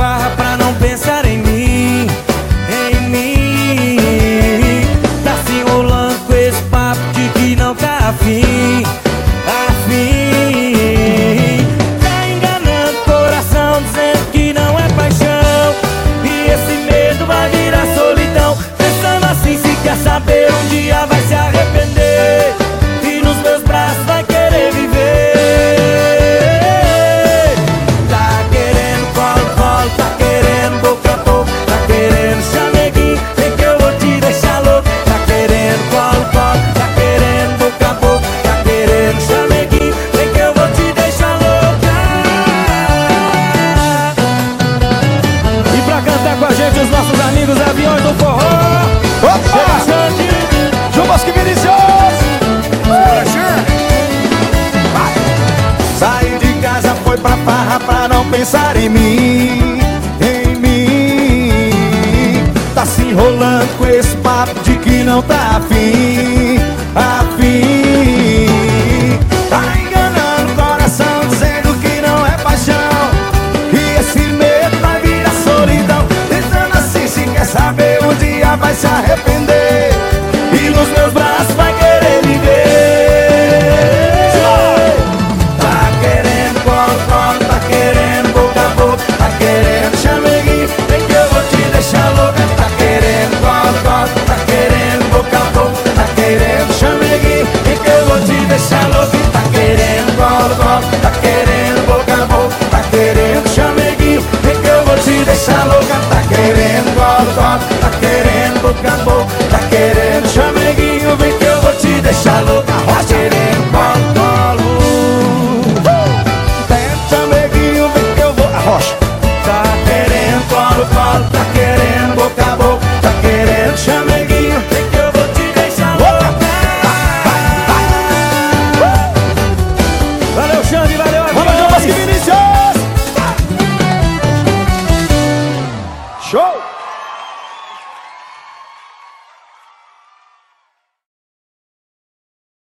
farra pra não pensar em Os nossos amigos aviões do forró. Opa! Chega que João Bosque Saí de casa, foi pra farra pra não pensar em mim Em mim. Tá se enrolando com esse papo de que não tá afim. Watch it in.